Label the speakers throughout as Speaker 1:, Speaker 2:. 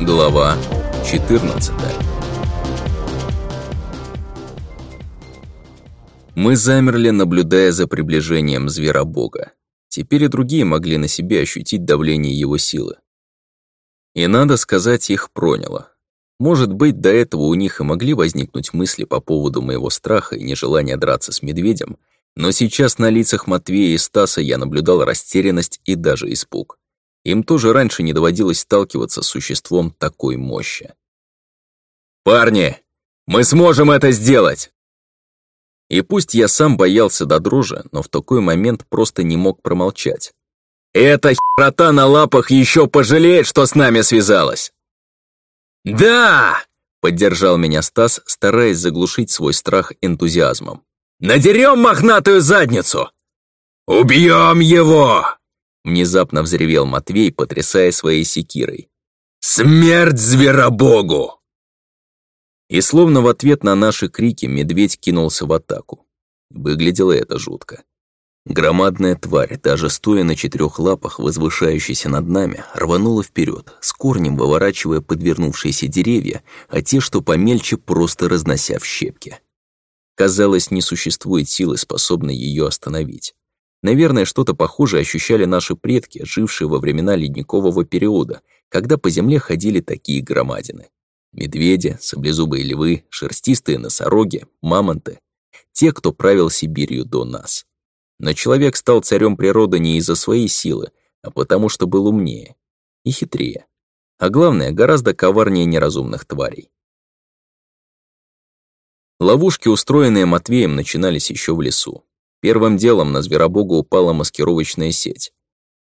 Speaker 1: Глава 14 Мы замерли, наблюдая за приближением зверобога. Теперь и другие могли на себе ощутить давление его силы. И надо сказать, их проняло. Может быть, до этого у них и могли возникнуть мысли по поводу моего страха и нежелания драться с медведем, но сейчас на лицах Матвея и Стаса я наблюдал растерянность и даже испуг. Им тоже раньше не доводилось сталкиваться с существом такой мощи. «Парни, мы сможем это сделать!» И пусть я сам боялся до дрожи, но в такой момент просто не мог промолчать. «Эта херота на лапах еще пожалеет, что с нами связалась!» «Да!» — поддержал меня Стас, стараясь заглушить свой страх энтузиазмом. «Надерем мохнатую задницу!» «Убьем его!» Внезапно взревел Матвей, потрясая своей секирой. «Смерть зверобогу!» И словно в ответ на наши крики медведь кинулся в атаку. Выглядело это жутко. Громадная тварь, даже стоя на четырех лапах, возвышающаяся над нами, рванула вперед, с корнем выворачивая подвернувшиеся деревья, а те, что помельче, просто разнося в щепки. Казалось, не существует силы, способной ее остановить. Наверное, что-то похожее ощущали наши предки, жившие во времена ледникового периода, когда по земле ходили такие громадины. Медведи, саблезубые львы, шерстистые носороги, мамонты. Те, кто правил Сибирью до нас. Но человек стал царем природы не из-за своей силы, а потому что был умнее и хитрее. А главное, гораздо коварнее неразумных тварей. Ловушки, устроенные Матвеем, начинались еще в лесу. Первым делом на зверобога упала маскировочная сеть.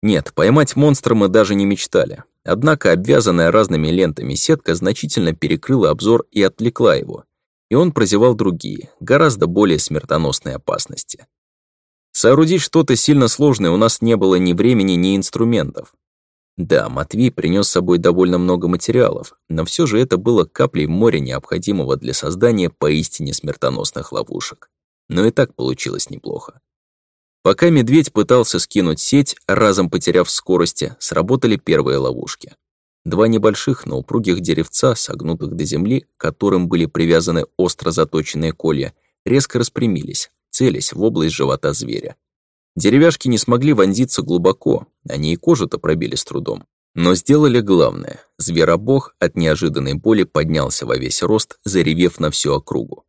Speaker 1: Нет, поймать монстра мы даже не мечтали. Однако обвязанная разными лентами сетка значительно перекрыла обзор и отвлекла его. И он прозевал другие, гораздо более смертоносные опасности. Соорудить что-то сильно сложное у нас не было ни времени, ни инструментов. Да, Матвей принес с собой довольно много материалов, но все же это было каплей моря необходимого для создания поистине смертоносных ловушек но и так получилось неплохо. Пока медведь пытался скинуть сеть, разом потеряв скорости, сработали первые ловушки. Два небольших, но упругих деревца, согнутых до земли, к которым были привязаны остро заточенные колья, резко распрямились, целясь в область живота зверя. Деревяшки не смогли вонзиться глубоко, они и кожу-то пробили с трудом. Но сделали главное. Зверобог от неожиданной боли поднялся во весь рост, заревев на всю округу.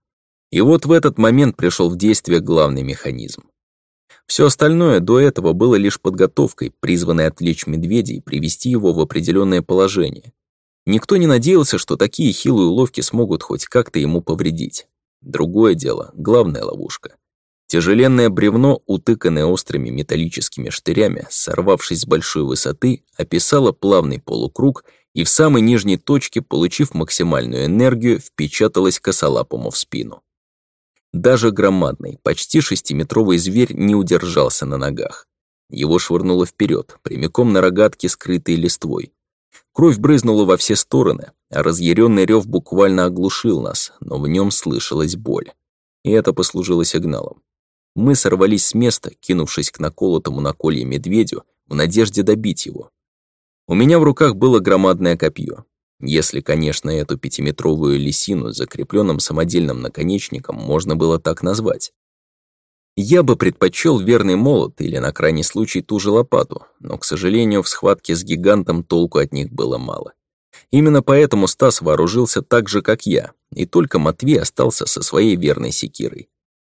Speaker 1: И вот в этот момент пришел в действие главный механизм. Все остальное до этого было лишь подготовкой, призванной отвлечь медведя и привести его в определенное положение. Никто не надеялся, что такие хилые уловки смогут хоть как-то ему повредить. Другое дело, главная ловушка. Тяжеленное бревно, утыканное острыми металлическими штырями, сорвавшись с большой высоты, описало плавный полукруг и в самой нижней точке, получив максимальную энергию, впечаталось косолапому в спину. Даже громадный, почти шестиметровый зверь не удержался на ногах. Его швырнуло вперед, прямиком на рогатки, скрытой листвой. Кровь брызнула во все стороны, а разъяренный рев буквально оглушил нас, но в нем слышалась боль. И это послужило сигналом. Мы сорвались с места, кинувшись к наколотому на колье медведю, в надежде добить его. У меня в руках было громадное копье. Если, конечно, эту пятиметровую лисину с закрепленным самодельным наконечником можно было так назвать. Я бы предпочел верный молот или, на крайний случай, ту же лопату, но, к сожалению, в схватке с гигантом толку от них было мало. Именно поэтому Стас вооружился так же, как я, и только Матвей остался со своей верной секирой.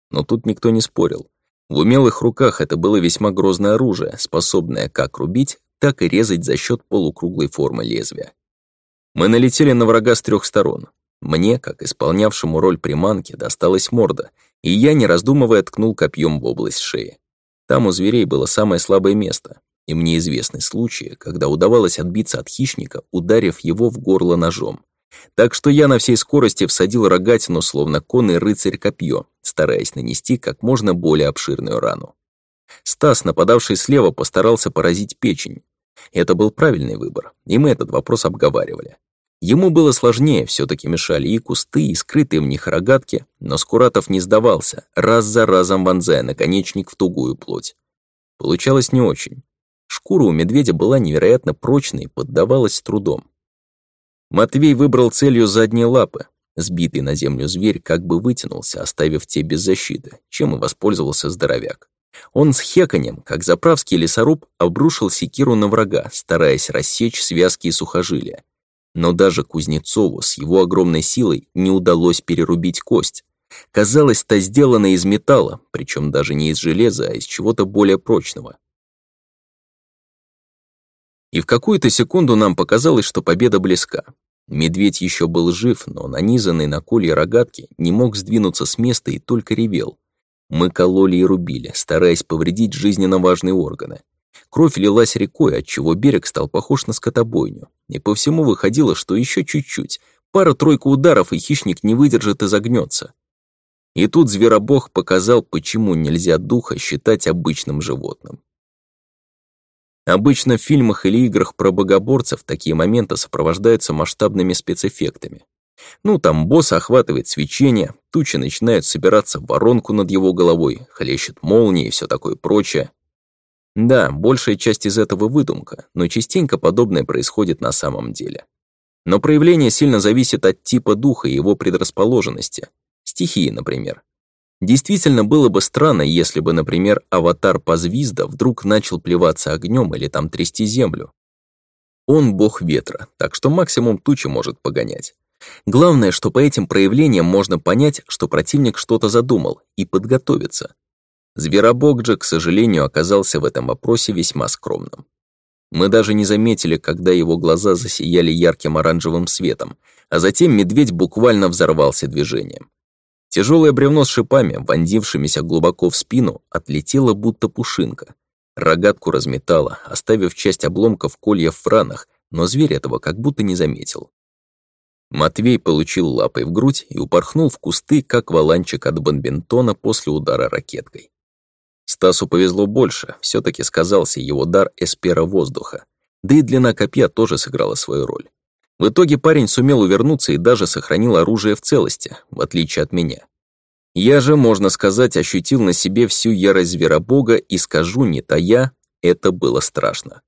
Speaker 1: Но тут никто не спорил. В умелых руках это было весьма грозное оружие, способное как рубить, так и резать за счет полукруглой формы лезвия. Мы налетели на врага с трех сторон. Мне, как исполнявшему роль приманки, досталась морда, и я, не раздумывая, ткнул копьем в область шеи. Там у зверей было самое слабое место, и мне известны случаи, когда удавалось отбиться от хищника, ударив его в горло ножом. Так что я на всей скорости всадил рогатину, словно конный рыцарь копье, стараясь нанести как можно более обширную рану. Стас, нападавший слева, постарался поразить печень, это был правильный выбор, и мы этот вопрос обговаривали. Ему было сложнее, все таки мешали и кусты, и скрытые в них рогатки, но Скуратов не сдавался, раз за разом вонзая наконечник в тугую плоть. Получалось не очень. Шкура у медведя была невероятно прочной и поддавалась трудом. Матвей выбрал целью задние лапы. Сбитый на землю зверь как бы вытянулся, оставив те без защиты, чем и воспользовался здоровяк. Он с хеканем, как заправский лесоруб, обрушил секиру на врага, стараясь рассечь связки и сухожилия. Но даже Кузнецову с его огромной силой не удалось перерубить кость. Казалось, та сделана из металла, причем даже не из железа, а из чего-то более прочного. И в какую-то секунду нам показалось, что победа близка. Медведь еще был жив, но нанизанный на колье рогатки не мог сдвинуться с места и только ревел. Мы кололи и рубили, стараясь повредить жизненно важные органы. Кровь лилась рекой, отчего берег стал похож на скотобойню. И по всему выходило, что еще чуть-чуть, пара-тройка ударов, и хищник не выдержит и загнется. И тут зверобог показал, почему нельзя духа считать обычным животным. Обычно в фильмах или играх про богоборцев такие моменты сопровождаются масштабными спецэффектами. Ну, там босс охватывает свечение, тучи начинают собираться в воронку над его головой, хлещет молнии и все такое прочее. Да, большая часть из этого выдумка, но частенько подобное происходит на самом деле. Но проявление сильно зависит от типа духа и его предрасположенности. Стихии, например. Действительно было бы странно, если бы, например, аватар Позвизда вдруг начал плеваться огнем или там трясти землю. Он бог ветра, так что максимум тучи может погонять. Главное, что по этим проявлениям можно понять, что противник что-то задумал, и подготовиться. Зверобог же, к сожалению, оказался в этом вопросе весьма скромным. Мы даже не заметили, когда его глаза засияли ярким оранжевым светом, а затем медведь буквально взорвался движением. Тяжелое бревно с шипами, вонзившимися глубоко в спину, отлетело будто пушинка. Рогатку разметало, оставив часть обломков колья в франах, но зверь этого как будто не заметил. Матвей получил лапой в грудь и упорхнул в кусты, как валанчик от бомбинтона после удара ракеткой. Стасу повезло больше, все таки сказался его дар эспера воздуха. Да и длина копья тоже сыграла свою роль. В итоге парень сумел увернуться и даже сохранил оружие в целости, в отличие от меня. Я же, можно сказать, ощутил на себе всю ярость зверобога и скажу, не тая, это было страшно.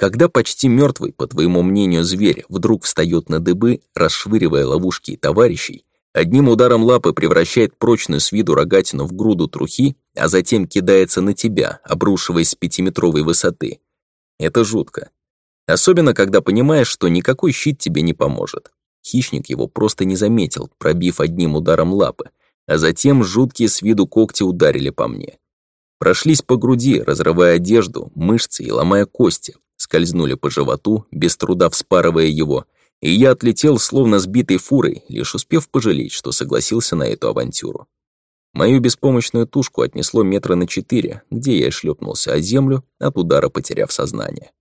Speaker 1: Когда почти мертвый, по твоему мнению, зверь вдруг встает на дыбы, расшвыривая ловушки и товарищей, одним ударом лапы превращает прочную с виду рогатину в груду трухи, а затем кидается на тебя, обрушиваясь с пятиметровой высоты. Это жутко. Особенно, когда понимаешь, что никакой щит тебе не поможет. Хищник его просто не заметил, пробив одним ударом лапы, а затем жуткие с виду когти ударили по мне. Прошлись по груди, разрывая одежду, мышцы и ломая кости, скользнули по животу, без труда вспарывая его, и я отлетел, словно сбитый фурой, лишь успев пожалеть, что согласился на эту авантюру. Мою беспомощную тушку отнесло метра на четыре, где я и шлепнулся о землю, от удара потеряв сознание.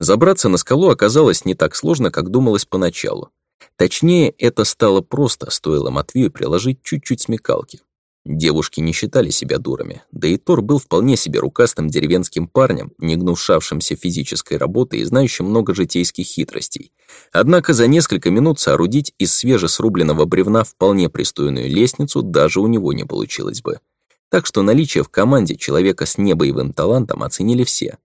Speaker 1: Забраться на скалу оказалось не так сложно, как думалось поначалу. Точнее, это стало просто, стоило Матвею приложить чуть-чуть смекалки. Девушки не считали себя дурами, да и Тор был вполне себе рукастым деревенским парнем, не гнушавшимся физической работой и знающим много житейских хитростей. Однако за несколько минут соорудить из свежесрубленного бревна вполне пристойную лестницу даже у него не получилось бы. Так что наличие в команде человека с небоевым талантом оценили все.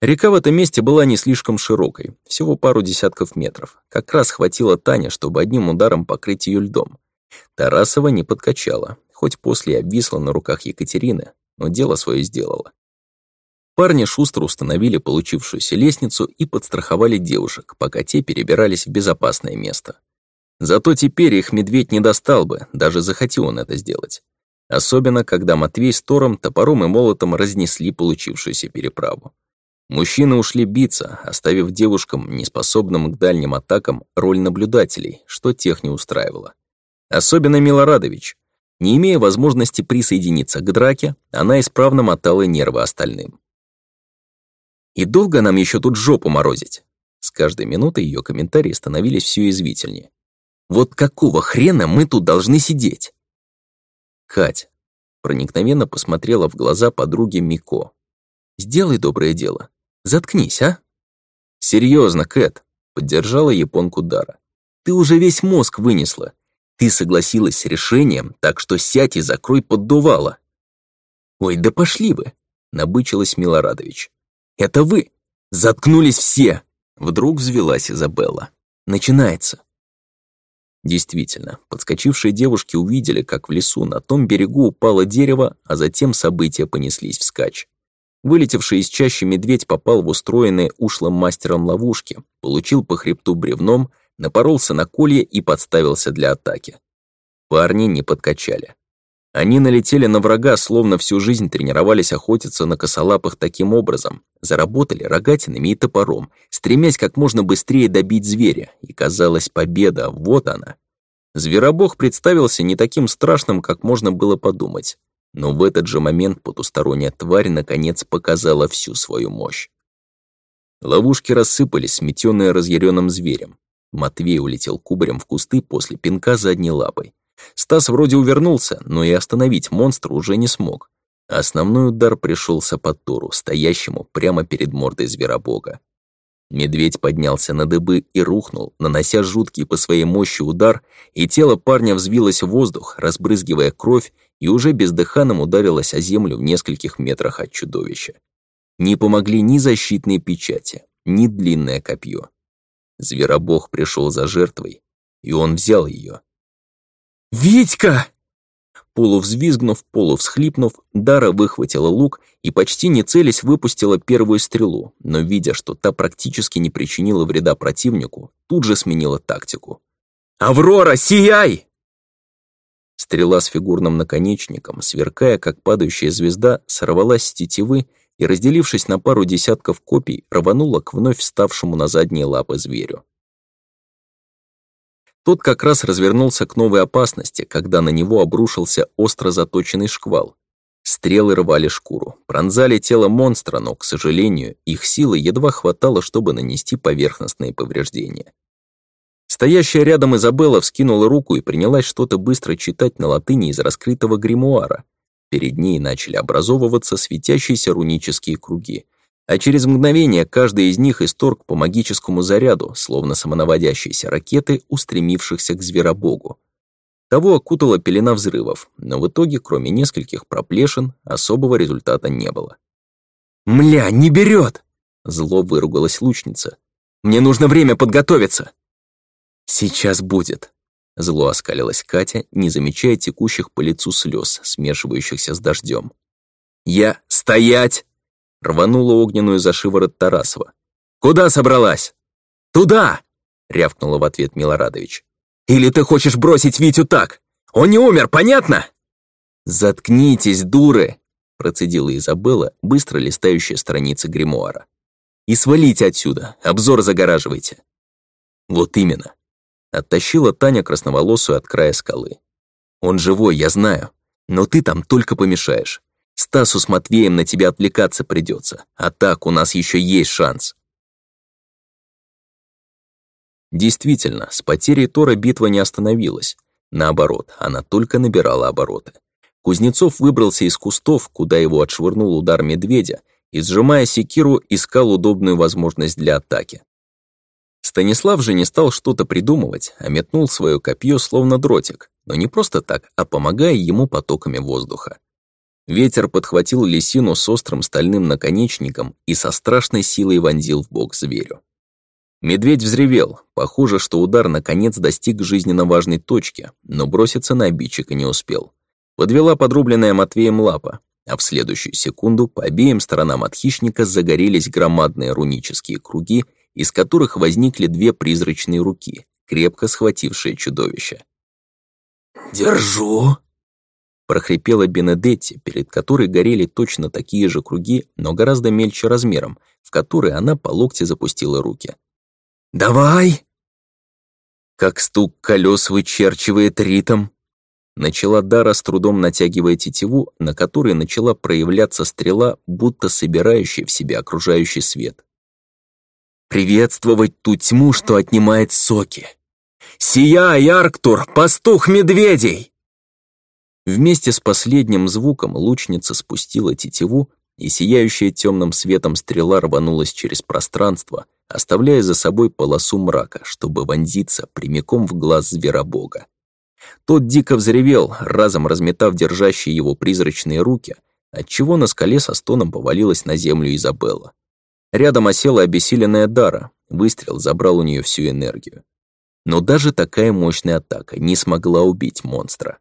Speaker 1: Река в этом месте была не слишком широкой, всего пару десятков метров. Как раз хватило Тане, чтобы одним ударом покрыть ее льдом. Тарасова не подкачала, хоть после обвисла на руках Екатерины, но дело свое сделала. Парни шустро установили получившуюся лестницу и подстраховали девушек, пока те перебирались в безопасное место. Зато теперь их медведь не достал бы, даже захотел он это сделать. Особенно, когда Матвей с Тором топором и молотом разнесли получившуюся переправу. Мужчины ушли биться, оставив девушкам, неспособным к дальним атакам, роль наблюдателей, что тех не устраивало особенно Милорадович. Не имея возможности присоединиться к драке, она исправно мотала нервы остальным. «И долго нам еще тут жопу морозить?» С каждой минутой ее комментарии становились все извительнее. «Вот какого хрена мы тут должны сидеть?» «Кать», проникновенно посмотрела в глаза подруги Мико. «Сделай доброе дело. Заткнись, а?» «Серьезно, Кэт», — поддержала японку Дара. «Ты уже весь мозг вынесла. Ты согласилась с решением, так что сядь и закрой поддувало». «Ой, да пошли вы!» — набычилась Милорадович. «Это вы! Заткнулись все!» Вдруг взвелась Изабелла. «Начинается!» Действительно, подскочившие девушки увидели, как в лесу на том берегу упало дерево, а затем события понеслись вскачь. Вылетевший из чащи медведь попал в устроенные ушлым мастером ловушки, получил по хребту бревном, напоролся на колье и подставился для атаки. Парни не подкачали. Они налетели на врага, словно всю жизнь тренировались охотиться на косолапых таким образом, заработали рогатинами и топором, стремясь как можно быстрее добить зверя, и казалось, победа, вот она. Зверобог представился не таким страшным, как можно было подумать, но в этот же момент потусторонняя тварь наконец показала всю свою мощь. Ловушки рассыпались, сметенные разъяренным зверем. Матвей улетел кубарем в кусты после пинка задней лапой. Стас вроде увернулся, но и остановить монстра уже не смог. Основной удар пришелся по Тору, стоящему прямо перед мордой зверобога. Медведь поднялся на дыбы и рухнул, нанося жуткий по своей мощи удар, и тело парня взвилось в воздух, разбрызгивая кровь, и уже бездыханным ударилось о землю в нескольких метрах от чудовища. Не помогли ни защитные печати, ни длинное копье. Зверобог пришел за жертвой, и он взял ее. «Витька!» Полувзвизгнув, полувсхлипнув, Дара выхватила лук и почти не целясь выпустила первую стрелу, но, видя, что та практически не причинила вреда противнику, тут же сменила тактику. «Аврора, сияй!» Стрела с фигурным наконечником, сверкая, как падающая звезда, сорвалась с тетивы и, разделившись на пару десятков копий, рванула к вновь вставшему на задние лапы зверю. Тот как раз развернулся к новой опасности, когда на него обрушился остро заточенный шквал. Стрелы рвали шкуру, пронзали тело монстра, но, к сожалению, их силы едва хватало, чтобы нанести поверхностные повреждения. Стоящая рядом Изабелла вскинула руку и принялась что-то быстро читать на латыни из раскрытого гримуара, Перед ней начали образовываться светящиеся рунические круги. А через мгновение каждый из них исторг по магическому заряду, словно самонаводящиеся ракеты, устремившихся к зверобогу. Того окутала пелена взрывов, но в итоге, кроме нескольких проплешин, особого результата не было. «Мля, не берет! Зло выругалась лучница. «Мне нужно время подготовиться!» «Сейчас будет!» Зло оскалилась Катя, не замечая текущих по лицу слез, смешивающихся с дождем. «Я... Стоять!» — рванула огненную за шиворот Тарасова. «Куда собралась?» «Туда!» — рявкнула в ответ Милорадович. «Или ты хочешь бросить Витю так? Он не умер, понятно?» «Заткнитесь, дуры!» — процедила Изабелла, быстро листающая страницы гримуара. «И свалите отсюда, обзор загораживайте». «Вот именно. Оттащила Таня красноволосую от края скалы. «Он живой, я знаю. Но ты там только помешаешь. Стасу с Матвеем на тебя отвлекаться придется. А так у нас еще есть шанс». Действительно, с потерей Тора битва не остановилась. Наоборот, она только набирала обороты. Кузнецов выбрался из кустов, куда его отшвырнул удар медведя, и, сжимая секиру, искал удобную возможность для атаки. Станислав же не стал что-то придумывать, а метнул свое копье словно дротик, но не просто так, а помогая ему потоками воздуха. Ветер подхватил лисину с острым стальным наконечником и со страшной силой вонзил в бок зверю. Медведь взревел, похоже, что удар наконец достиг жизненно важной точки, но броситься на обидчика не успел. Подвела подрубленная Матвеем лапа, а в следующую секунду по обеим сторонам от хищника загорелись громадные рунические круги, из которых возникли две призрачные руки, крепко схватившие чудовище. «Держу!» прохрипела Бенедетти, перед которой горели точно такие же круги, но гораздо мельче размером, в которые она по локте запустила руки. «Давай!» Как стук колес вычерчивает ритм. Начала Дара, с трудом натягивая тетиву, на которой начала проявляться стрела, будто собирающая в себя окружающий свет приветствовать ту тьму, что отнимает соки. «Сияй, Арктур, пастух медведей!» Вместе с последним звуком лучница спустила тетиву, и сияющая темным светом стрела рванулась через пространство, оставляя за собой полосу мрака, чтобы вонзиться прямиком в глаз зверобога. Тот дико взревел, разом разметав держащие его призрачные руки, отчего на скале со стоном повалилась на землю Изабелла. Рядом осела обессиленная Дара, выстрел забрал у нее всю энергию. Но даже такая мощная атака не смогла убить монстра.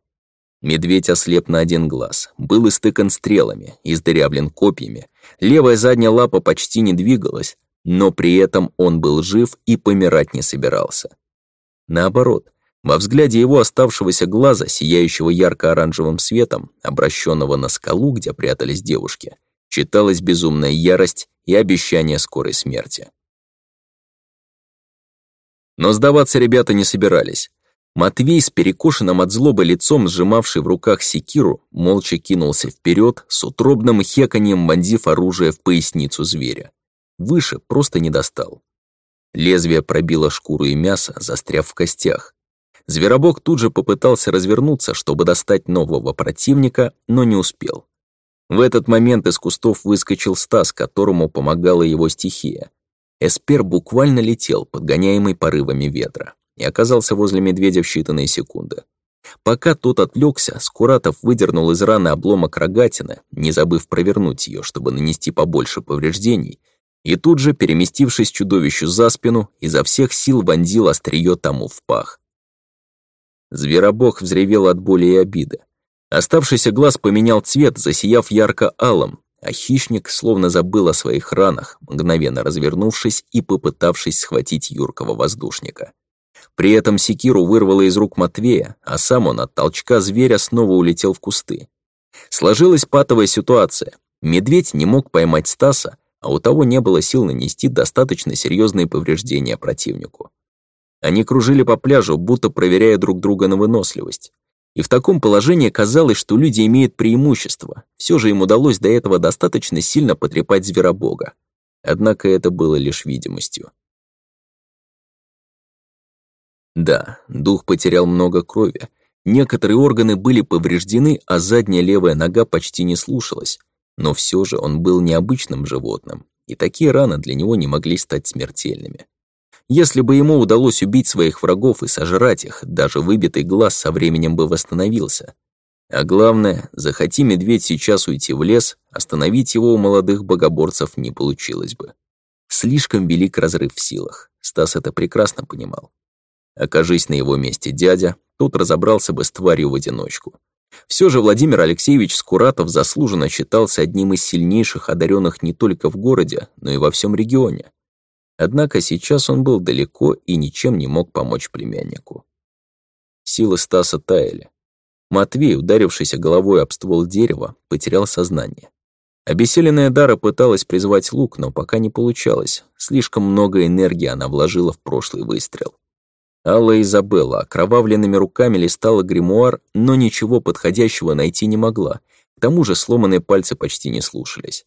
Speaker 1: Медведь ослеп на один глаз, был истыкан стрелами, издырявлен копьями, левая задняя лапа почти не двигалась, но при этом он был жив и помирать не собирался. Наоборот, во взгляде его оставшегося глаза, сияющего ярко-оранжевым светом, обращенного на скалу, где прятались девушки, читалась безумная ярость и обещание скорой смерти. Но сдаваться ребята не собирались. Матвей с перекошенным от злобы лицом, сжимавший в руках секиру, молча кинулся вперед, с утробным хеканьем вонзив оружие в поясницу зверя. Выше просто не достал. Лезвие пробило шкуру и мясо, застряв в костях. Зверобок тут же попытался развернуться, чтобы достать нового противника, но не успел. В этот момент из кустов выскочил Стас, которому помогала его стихия. Эспер буквально летел, подгоняемый порывами ветра, и оказался возле медведя в считанные секунды. Пока тот отвлекся, Скуратов выдернул из раны обломок рогатины, не забыв провернуть ее, чтобы нанести побольше повреждений, и тут же, переместившись чудовищу за спину, изо всех сил вонзил острие тому в пах. Зверобог взревел от боли и обиды. Оставшийся глаз поменял цвет, засияв ярко-алым, а хищник словно забыл о своих ранах, мгновенно развернувшись и попытавшись схватить юркого воздушника. При этом секиру вырвало из рук Матвея, а сам он от толчка зверя снова улетел в кусты. Сложилась патовая ситуация. Медведь не мог поймать Стаса, а у того не было сил нанести достаточно серьезные повреждения противнику. Они кружили по пляжу, будто проверяя друг друга на выносливость. И в таком положении казалось, что люди имеют преимущество. Все же им удалось до этого достаточно сильно потрепать зверобога. Однако это было лишь видимостью. Да, дух потерял много крови. Некоторые органы были повреждены, а задняя левая нога почти не слушалась. Но все же он был необычным животным, и такие раны для него не могли стать смертельными. Если бы ему удалось убить своих врагов и сожрать их, даже выбитый глаз со временем бы восстановился. А главное, захоти медведь сейчас уйти в лес, остановить его у молодых богоборцев не получилось бы. Слишком велик разрыв в силах, Стас это прекрасно понимал. Окажись на его месте дядя, тот разобрался бы с тварью в одиночку. Все же Владимир Алексеевич Скуратов заслуженно считался одним из сильнейших одаренных не только в городе, но и во всем регионе. Однако сейчас он был далеко и ничем не мог помочь племяннику. Силы Стаса таяли. Матвей, ударившийся головой об ствол дерева, потерял сознание. Обессиленная Дара пыталась призвать лук, но пока не получалось. Слишком много энергии она вложила в прошлый выстрел. Алла Изабелла окровавленными руками листала гримуар, но ничего подходящего найти не могла. К тому же сломанные пальцы почти не слушались.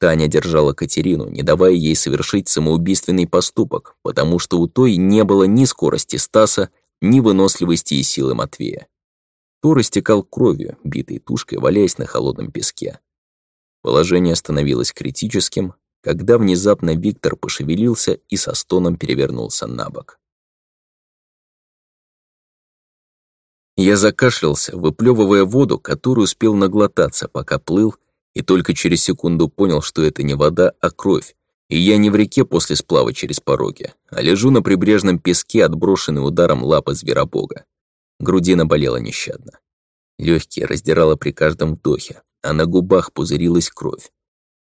Speaker 1: Таня держала Катерину, не давая ей совершить самоубийственный поступок, потому что у той не было ни скорости Стаса, ни выносливости и силы Матвея. Тор истекал кровью, битой тушкой, валяясь на холодном песке. Положение становилось критическим, когда внезапно Виктор пошевелился и со стоном перевернулся на бок. Я закашлялся, выплевывая воду, которую успел наглотаться, пока плыл, и только через секунду понял, что это не вода, а кровь. И я не в реке после сплава через пороги, а лежу на прибрежном песке, отброшенный ударом лапы зверобога. Грудина болела нещадно. Легкие раздирала при каждом вдохе, а на губах пузырилась кровь.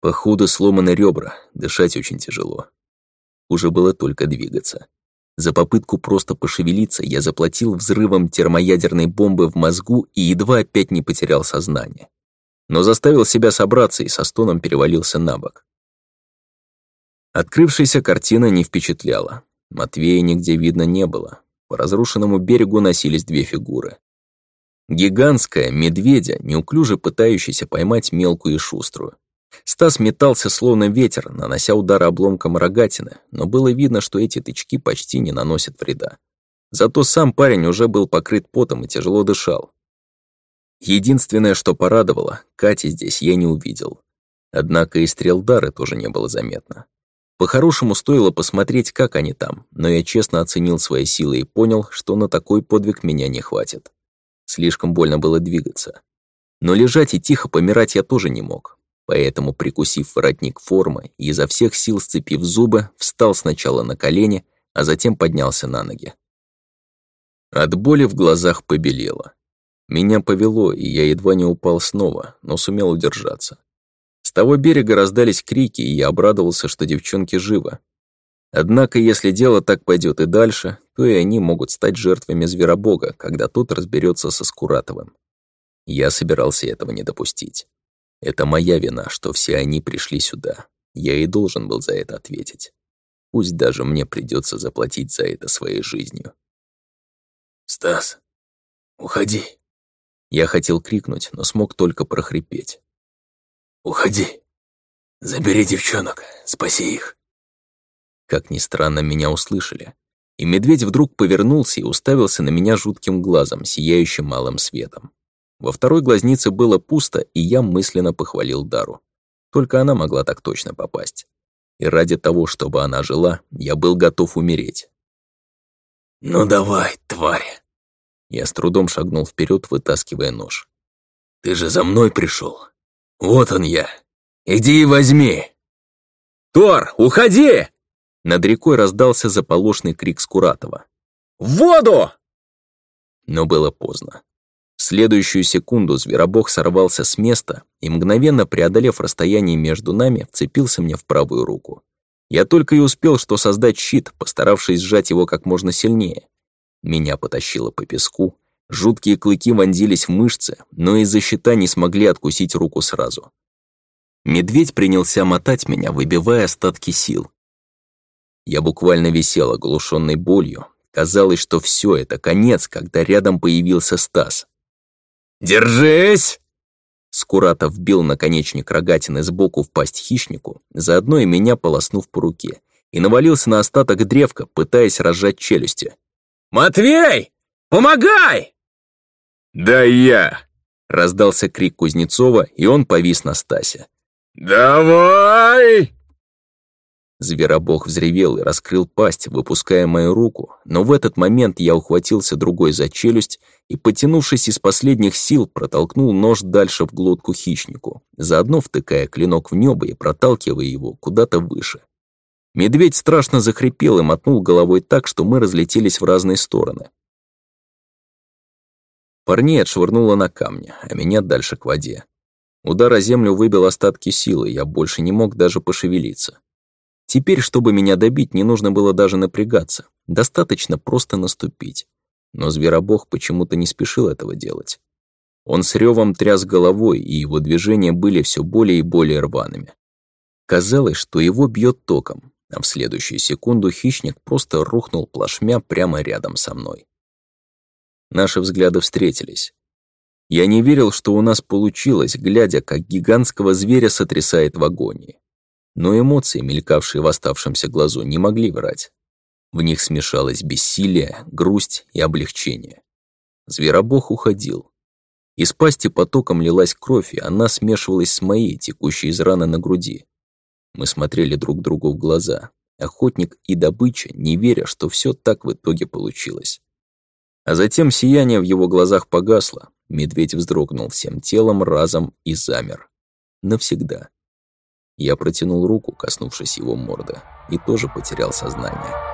Speaker 1: Походу, сломаны ребра, дышать очень тяжело. Уже было только двигаться. За попытку просто пошевелиться я заплатил взрывом термоядерной бомбы в мозгу и едва опять не потерял сознание но заставил себя собраться и со стоном перевалился на бок. Открывшаяся картина не впечатляла. Матвея нигде видно не было. По разрушенному берегу носились две фигуры. Гигантская медведя, неуклюже пытающаяся поймать мелкую и шуструю. Стас метался словно ветер, нанося удары обломком рогатины, но было видно, что эти тычки почти не наносят вреда. Зато сам парень уже был покрыт потом и тяжело дышал, Единственное, что порадовало, Кати здесь я не увидел. Однако и стрел Дары тоже не было заметно. По-хорошему, стоило посмотреть, как они там, но я честно оценил свои силы и понял, что на такой подвиг меня не хватит. Слишком больно было двигаться. Но лежать и тихо помирать я тоже не мог. Поэтому, прикусив воротник формы и изо всех сил сцепив зубы, встал сначала на колени, а затем поднялся на ноги. От боли в глазах побелело. Меня повело, и я едва не упал снова, но сумел удержаться. С того берега раздались крики, и я обрадовался, что девчонки живы. Однако, если дело так пойдет и дальше, то и они могут стать жертвами зверобога, когда тот разберется со Скуратовым. Я собирался этого не допустить. Это моя вина, что все они пришли сюда. Я и должен был за это ответить. Пусть даже мне придется заплатить за это своей жизнью.
Speaker 2: «Стас, уходи!»
Speaker 1: Я хотел крикнуть, но смог только прохрипеть.
Speaker 2: «Уходи! Забери девчонок, спаси их!»
Speaker 1: Как ни странно, меня услышали. И медведь вдруг повернулся и уставился на меня жутким глазом, сияющим малым светом. Во второй глазнице было пусто, и я мысленно похвалил Дару. Только она могла так точно попасть. И ради того, чтобы она жила, я был готов умереть.
Speaker 2: «Ну давай, тварь!»
Speaker 1: Я с трудом шагнул вперед, вытаскивая нож.
Speaker 2: «Ты же за мной пришел! Вот он я! Иди и возьми!»
Speaker 1: «Тор, уходи!» Над рекой раздался заполошный крик Скуратова. «В воду!» Но было поздно. В следующую секунду зверобог сорвался с места и, мгновенно преодолев расстояние между нами, вцепился мне в правую руку. Я только и успел, что создать щит, постаравшись сжать его как можно сильнее. Меня потащило по песку. Жуткие клыки вонзились в мышцы, но из-за щита не смогли откусить руку сразу. Медведь принялся мотать меня, выбивая остатки сил. Я буквально висел оглушенной болью. Казалось, что все это конец, когда рядом появился Стас.
Speaker 2: «Держись!»
Speaker 1: Скуратов бил наконечник рогатины сбоку в пасть хищнику, заодно и меня полоснув по руке, и навалился на остаток древка, пытаясь разжать челюсти.
Speaker 2: «Матвей! Помогай!»
Speaker 1: «Да я!» — раздался крик Кузнецова, и он повис на Стасе.
Speaker 2: «Давай!»
Speaker 1: Зверобог взревел и раскрыл пасть, выпуская мою руку, но в этот момент я ухватился другой за челюсть и, потянувшись из последних сил, протолкнул нож дальше в глотку хищнику, заодно втыкая клинок в небо и проталкивая его куда-то выше. Медведь страшно захрипел и мотнул головой так, что мы разлетелись в разные стороны. Парней отшвырнуло на камни, а меня дальше к воде. Удар о землю выбил остатки силы, я больше не мог даже пошевелиться. Теперь, чтобы меня добить, не нужно было даже напрягаться, достаточно просто наступить. Но зверобог почему-то не спешил этого делать. Он с ревом тряс головой, и его движения были все более и более рваными. Казалось, что его бьет током, а в следующую секунду хищник просто рухнул плашмя прямо рядом со мной. Наши взгляды встретились. Я не верил, что у нас получилось, глядя, как гигантского зверя сотрясает в агонии. Но эмоции, мелькавшие в оставшемся глазу, не могли врать. В них смешалось бессилие, грусть и облегчение. Зверобог уходил. Из пасти потоком лилась кровь, и она смешивалась с моей, текущей из раны на груди. Мы смотрели друг другу в глаза. Охотник и добыча, не веря, что все так в итоге получилось. А затем сияние в его глазах погасло. Медведь вздрогнул всем телом, разом и замер. Навсегда. Я протянул руку, коснувшись его морды, и тоже потерял сознание.